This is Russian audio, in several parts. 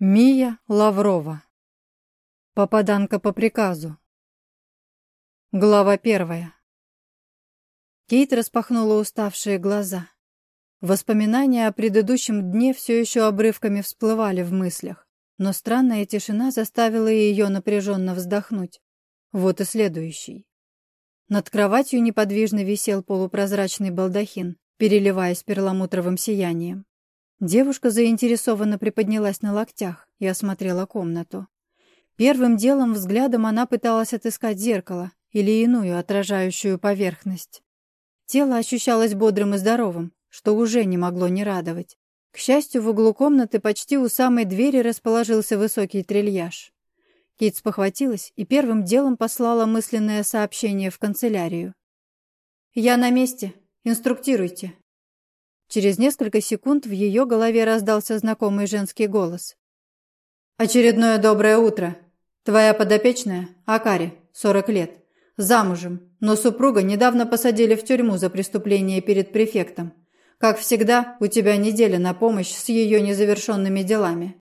Мия Лаврова. Попаданка по приказу. Глава первая. Кейт распахнула уставшие глаза. Воспоминания о предыдущем дне все еще обрывками всплывали в мыслях, но странная тишина заставила ее напряженно вздохнуть. Вот и следующий. Над кроватью неподвижно висел полупрозрачный балдахин, переливаясь перламутровым сиянием. Девушка заинтересованно приподнялась на локтях и осмотрела комнату. Первым делом взглядом она пыталась отыскать зеркало или иную отражающую поверхность. Тело ощущалось бодрым и здоровым, что уже не могло не радовать. К счастью, в углу комнаты почти у самой двери расположился высокий трильяж. Кит спохватилась и первым делом послала мысленное сообщение в канцелярию. «Я на месте. Инструктируйте». Через несколько секунд в ее голове раздался знакомый женский голос. «Очередное доброе утро. Твоя подопечная, Акари, 40 лет, замужем, но супруга недавно посадили в тюрьму за преступление перед префектом. Как всегда, у тебя неделя на помощь с ее незавершенными делами».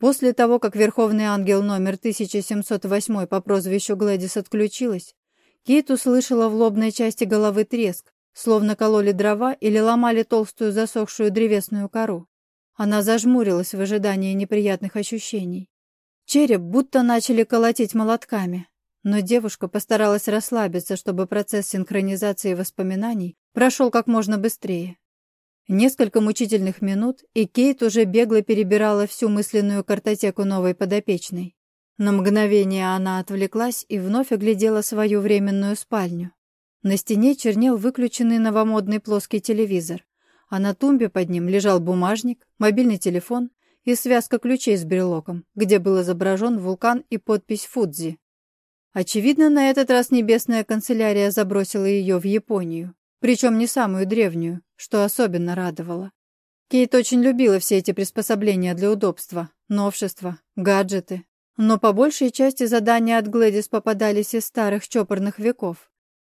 После того, как Верховный Ангел номер 1708 по прозвищу Глэдис отключилась, Кейт услышала в лобной части головы треск, словно кололи дрова или ломали толстую засохшую древесную кору. Она зажмурилась в ожидании неприятных ощущений. Череп будто начали колотить молотками, но девушка постаралась расслабиться, чтобы процесс синхронизации воспоминаний прошел как можно быстрее. Несколько мучительных минут, и Кейт уже бегло перебирала всю мысленную картотеку новой подопечной. На мгновение она отвлеклась и вновь оглядела свою временную спальню. На стене чернел выключенный новомодный плоский телевизор, а на тумбе под ним лежал бумажник, мобильный телефон и связка ключей с брелоком, где был изображен вулкан и подпись «Фудзи». Очевидно, на этот раз небесная канцелярия забросила ее в Японию, причем не самую древнюю, что особенно радовало. Кейт очень любила все эти приспособления для удобства, новшества, гаджеты, но по большей части задания от Глэдис попадались из старых чопорных веков,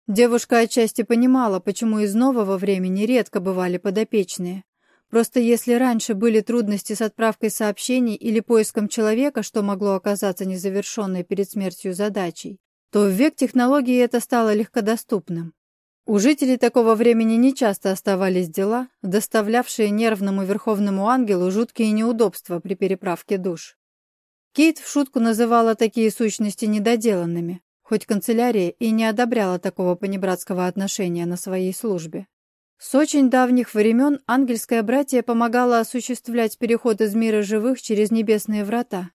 Девушка отчасти понимала, почему из нового времени редко бывали подопечные. Просто если раньше были трудности с отправкой сообщений или поиском человека, что могло оказаться незавершенной перед смертью задачей, то в век технологий это стало легкодоступным. У жителей такого времени нечасто оставались дела, доставлявшие нервному верховному ангелу жуткие неудобства при переправке душ. Кейт в шутку называла такие сущности недоделанными, хоть канцелярия и не одобряла такого понебратского отношения на своей службе. С очень давних времен ангельское братье помогало осуществлять переход из мира живых через небесные врата,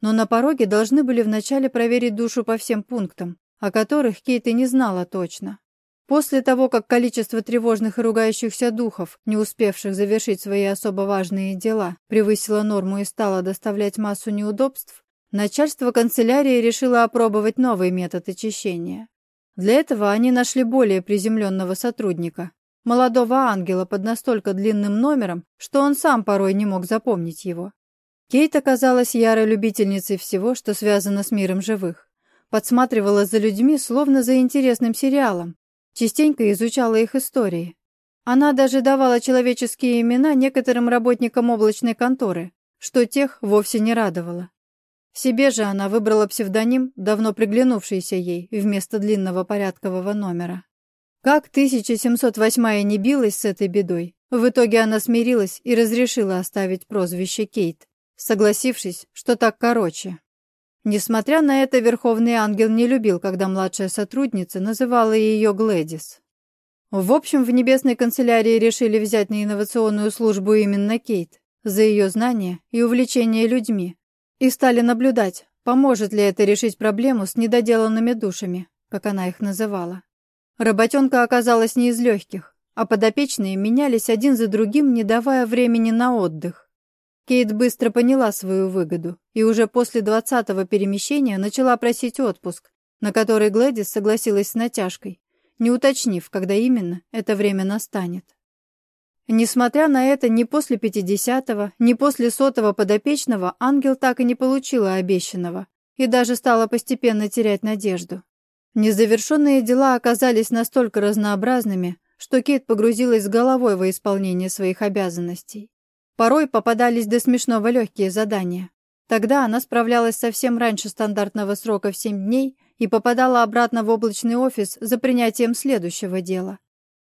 но на пороге должны были вначале проверить душу по всем пунктам, о которых Кейт и не знала точно. После того, как количество тревожных и ругающихся духов, не успевших завершить свои особо важные дела, превысило норму и стало доставлять массу неудобств, Начальство канцелярии решило опробовать новый метод очищения. Для этого они нашли более приземленного сотрудника, молодого ангела под настолько длинным номером, что он сам порой не мог запомнить его. Кейт оказалась ярой любительницей всего, что связано с миром живых. Подсматривала за людьми, словно за интересным сериалом, частенько изучала их истории. Она даже давала человеческие имена некоторым работникам облачной конторы, что тех вовсе не радовало. Себе же она выбрала псевдоним, давно приглянувшийся ей, вместо длинного порядкового номера. Как 1708 не билась с этой бедой, в итоге она смирилась и разрешила оставить прозвище Кейт, согласившись, что так короче. Несмотря на это, Верховный Ангел не любил, когда младшая сотрудница называла ее Глэдис. В общем, в Небесной канцелярии решили взять на инновационную службу именно Кейт за ее знания и увлечение людьми, и стали наблюдать, поможет ли это решить проблему с недоделанными душами, как она их называла. Работенка оказалась не из легких, а подопечные менялись один за другим, не давая времени на отдых. Кейт быстро поняла свою выгоду и уже после двадцатого перемещения начала просить отпуск, на который Глэдис согласилась с натяжкой, не уточнив, когда именно это время настанет. Несмотря на это, ни после пятидесятого, ни после сотого подопечного ангел так и не получила обещанного и даже стала постепенно терять надежду. Незавершенные дела оказались настолько разнообразными, что Кейт погрузилась с головой во исполнение своих обязанностей. Порой попадались до смешного легкие задания. Тогда она справлялась совсем раньше стандартного срока в 7 дней и попадала обратно в облачный офис за принятием следующего дела.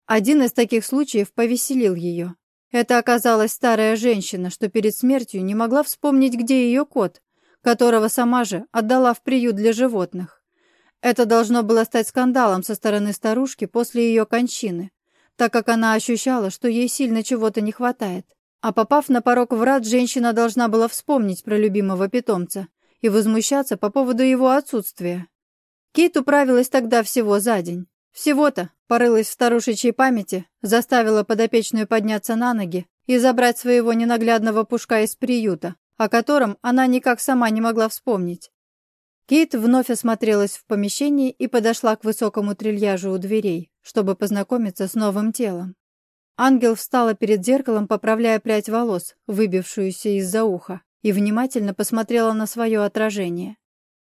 Один из таких случаев повеселил ее. Это оказалась старая женщина, что перед смертью не могла вспомнить, где ее кот, которого сама же отдала в приют для животных. Это должно было стать скандалом со стороны старушки после ее кончины, так как она ощущала, что ей сильно чего-то не хватает. А попав на порог врат, женщина должна была вспомнить про любимого питомца и возмущаться по поводу его отсутствия. Кейт управилась тогда всего за день. Всего-то порылась в старушечьей памяти, заставила подопечную подняться на ноги и забрать своего ненаглядного пушка из приюта, о котором она никак сама не могла вспомнить. Кейт вновь осмотрелась в помещении и подошла к высокому трильяжу у дверей, чтобы познакомиться с новым телом. Ангел встала перед зеркалом, поправляя прядь волос, выбившуюся из-за уха, и внимательно посмотрела на свое отражение.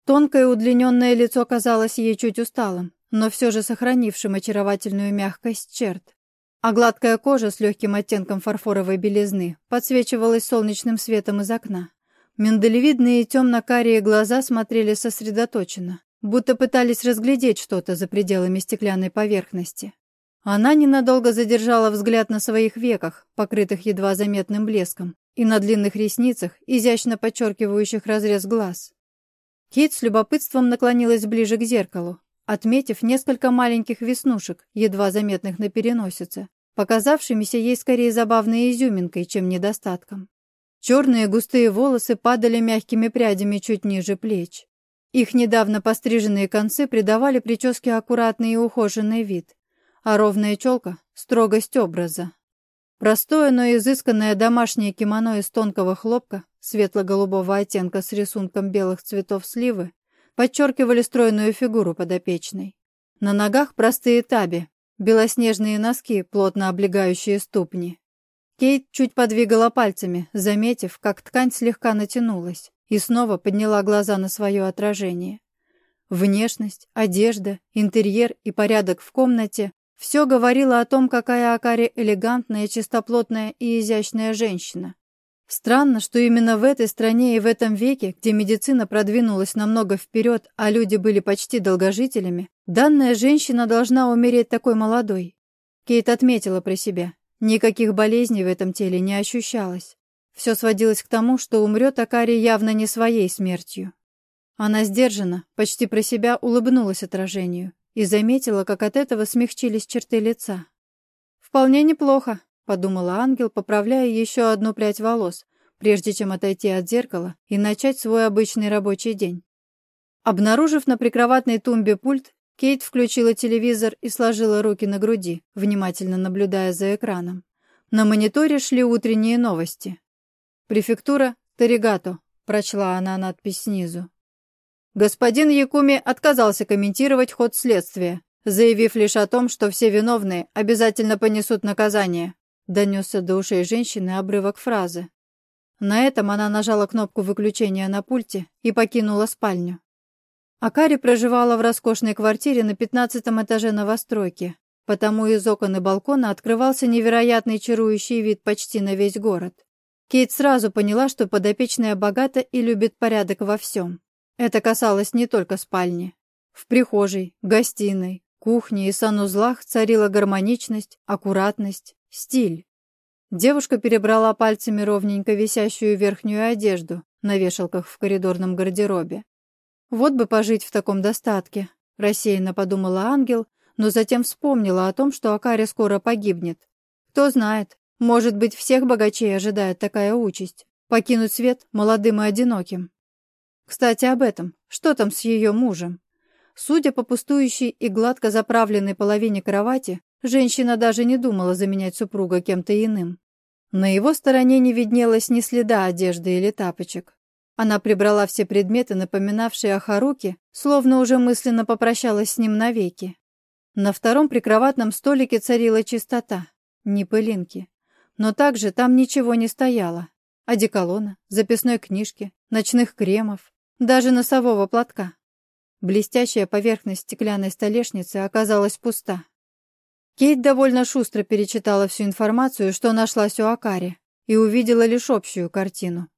Тонкое удлиненное лицо казалось ей чуть усталым, но все же сохранившим очаровательную мягкость черт. А гладкая кожа с легким оттенком фарфоровой белизны подсвечивалась солнечным светом из окна. Миндалевидные темно-карие глаза смотрели сосредоточенно, будто пытались разглядеть что-то за пределами стеклянной поверхности. Она ненадолго задержала взгляд на своих веках, покрытых едва заметным блеском, и на длинных ресницах, изящно подчеркивающих разрез глаз. Кит с любопытством наклонилась ближе к зеркалу, отметив несколько маленьких веснушек, едва заметных на переносице, показавшимися ей скорее забавной изюминкой, чем недостатком. Черные густые волосы падали мягкими прядями чуть ниже плеч. Их недавно постриженные концы придавали прическе аккуратный и ухоженный вид, а ровная челка — строгость образа. Простое, но изысканное домашнее кимоно из тонкого хлопка, светло-голубого оттенка с рисунком белых цветов сливы, подчеркивали стройную фигуру подопечной. На ногах простые таби, белоснежные носки, плотно облегающие ступни. Кейт чуть подвигала пальцами, заметив, как ткань слегка натянулась, и снова подняла глаза на свое отражение. Внешность, одежда, интерьер и порядок в комнате – все говорило о том, какая Акари элегантная, чистоплотная и изящная женщина. Странно, что именно в этой стране и в этом веке, где медицина продвинулась намного вперед, а люди были почти долгожителями, данная женщина должна умереть такой молодой. Кейт отметила про себя. Никаких болезней в этом теле не ощущалось. Все сводилось к тому, что умрет Акари явно не своей смертью. Она сдержанно, почти про себя улыбнулась отражению и заметила, как от этого смягчились черты лица. «Вполне неплохо», — подумала ангел, поправляя еще одну прядь волос, прежде чем отойти от зеркала и начать свой обычный рабочий день. Обнаружив на прикроватной тумбе пульт, Кейт включила телевизор и сложила руки на груди, внимательно наблюдая за экраном. На мониторе шли утренние новости. «Префектура Таригато», — прочла она надпись снизу. Господин Якуми отказался комментировать ход следствия, заявив лишь о том, что все виновные обязательно понесут наказание. Донесся до ушей женщины обрывок фразы. На этом она нажала кнопку выключения на пульте и покинула спальню. Акари проживала в роскошной квартире на пятнадцатом этаже новостройки, потому из окон и балкона открывался невероятный чарующий вид почти на весь город. Кейт сразу поняла, что подопечная богата и любит порядок во всем. Это касалось не только спальни. В прихожей, гостиной, кухне и санузлах царила гармоничность, аккуратность, стиль. Девушка перебрала пальцами ровненько висящую верхнюю одежду на вешалках в коридорном гардеробе вот бы пожить в таком достатке, рассеянно подумала ангел, но затем вспомнила о том, что Акари скоро погибнет. Кто знает, может быть, всех богачей ожидает такая участь — покинуть свет молодым и одиноким. Кстати, об этом. Что там с ее мужем? Судя по пустующей и гладко заправленной половине кровати, женщина даже не думала заменять супруга кем-то иным. На его стороне не виднелось ни следа одежды или тапочек. Она прибрала все предметы, напоминавшие о Харуке, словно уже мысленно попрощалась с ним навеки. На втором прикроватном столике царила чистота, ни пылинки. Но также там ничего не стояло. Одеколона, записной книжки, ночных кремов, даже носового платка. Блестящая поверхность стеклянной столешницы оказалась пуста. Кейт довольно шустро перечитала всю информацию, что нашлась у Акари, и увидела лишь общую картину.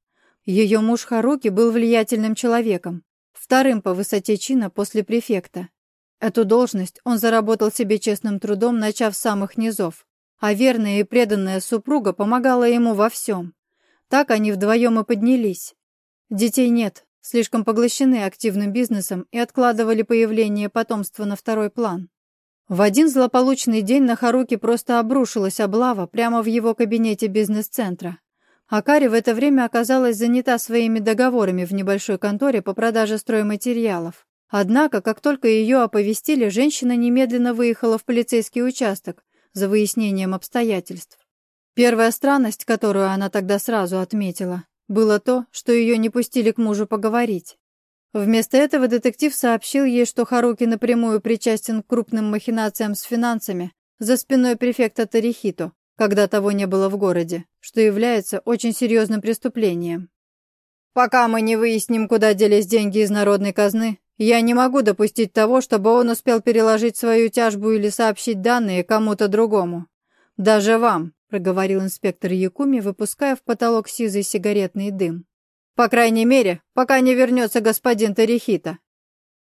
Ее муж Харуки был влиятельным человеком, вторым по высоте чина после префекта. Эту должность он заработал себе честным трудом, начав с самых низов, а верная и преданная супруга помогала ему во всем. Так они вдвоем и поднялись. Детей нет, слишком поглощены активным бизнесом и откладывали появление потомства на второй план. В один злополучный день на Харуки просто обрушилась облава прямо в его кабинете бизнес-центра. Акари в это время оказалась занята своими договорами в небольшой конторе по продаже стройматериалов. Однако, как только ее оповестили, женщина немедленно выехала в полицейский участок за выяснением обстоятельств. Первая странность, которую она тогда сразу отметила, было то, что ее не пустили к мужу поговорить. Вместо этого детектив сообщил ей, что Харуки напрямую причастен к крупным махинациям с финансами за спиной префекта Тарихито, когда того не было в городе, что является очень серьезным преступлением. «Пока мы не выясним, куда делись деньги из народной казны, я не могу допустить того, чтобы он успел переложить свою тяжбу или сообщить данные кому-то другому. Даже вам», — проговорил инспектор Якуми, выпуская в потолок сизый сигаретный дым. «По крайней мере, пока не вернется господин Тарихита».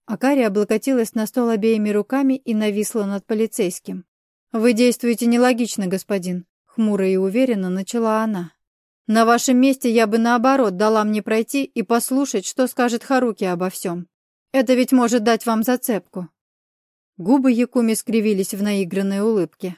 Акари облокотилась на стол обеими руками и нависла над полицейским. «Вы действуете нелогично, господин», — хмуро и уверенно начала она. «На вашем месте я бы, наоборот, дала мне пройти и послушать, что скажет Харуки обо всем. Это ведь может дать вам зацепку». Губы Якуми скривились в наигранной улыбке.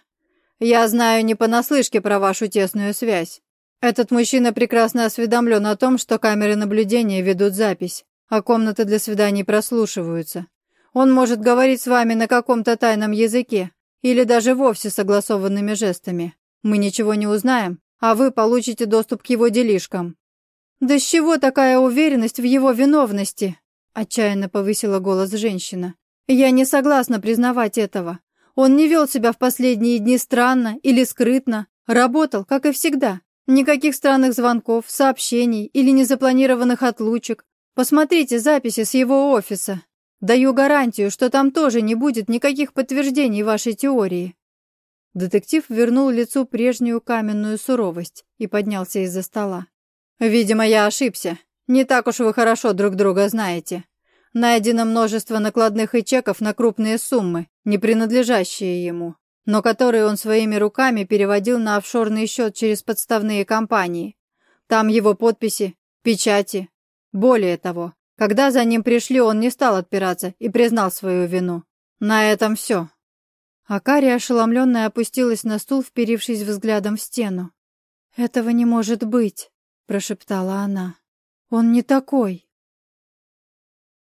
«Я знаю не понаслышке про вашу тесную связь. Этот мужчина прекрасно осведомлен о том, что камеры наблюдения ведут запись, а комнаты для свиданий прослушиваются. Он может говорить с вами на каком-то тайном языке, или даже вовсе согласованными жестами. Мы ничего не узнаем, а вы получите доступ к его делишкам». «Да с чего такая уверенность в его виновности?» Отчаянно повысила голос женщина. «Я не согласна признавать этого. Он не вел себя в последние дни странно или скрытно, работал, как и всегда. Никаких странных звонков, сообщений или незапланированных отлучек. Посмотрите записи с его офиса. Даю гарантию, что там тоже не будет никаких подтверждений вашей теории». Детектив вернул лицу прежнюю каменную суровость и поднялся из-за стола. «Видимо, я ошибся. Не так уж вы хорошо друг друга знаете. Найдено множество накладных и чеков на крупные суммы, не принадлежащие ему, но которые он своими руками переводил на офшорный счет через подставные компании. Там его подписи, печати. Более того, когда за ним пришли, он не стал отпираться и признал свою вину. На этом все. Акари, ошеломленная, опустилась на стул, вперившись взглядом в стену. «Этого не может быть», — прошептала она. «Он не такой».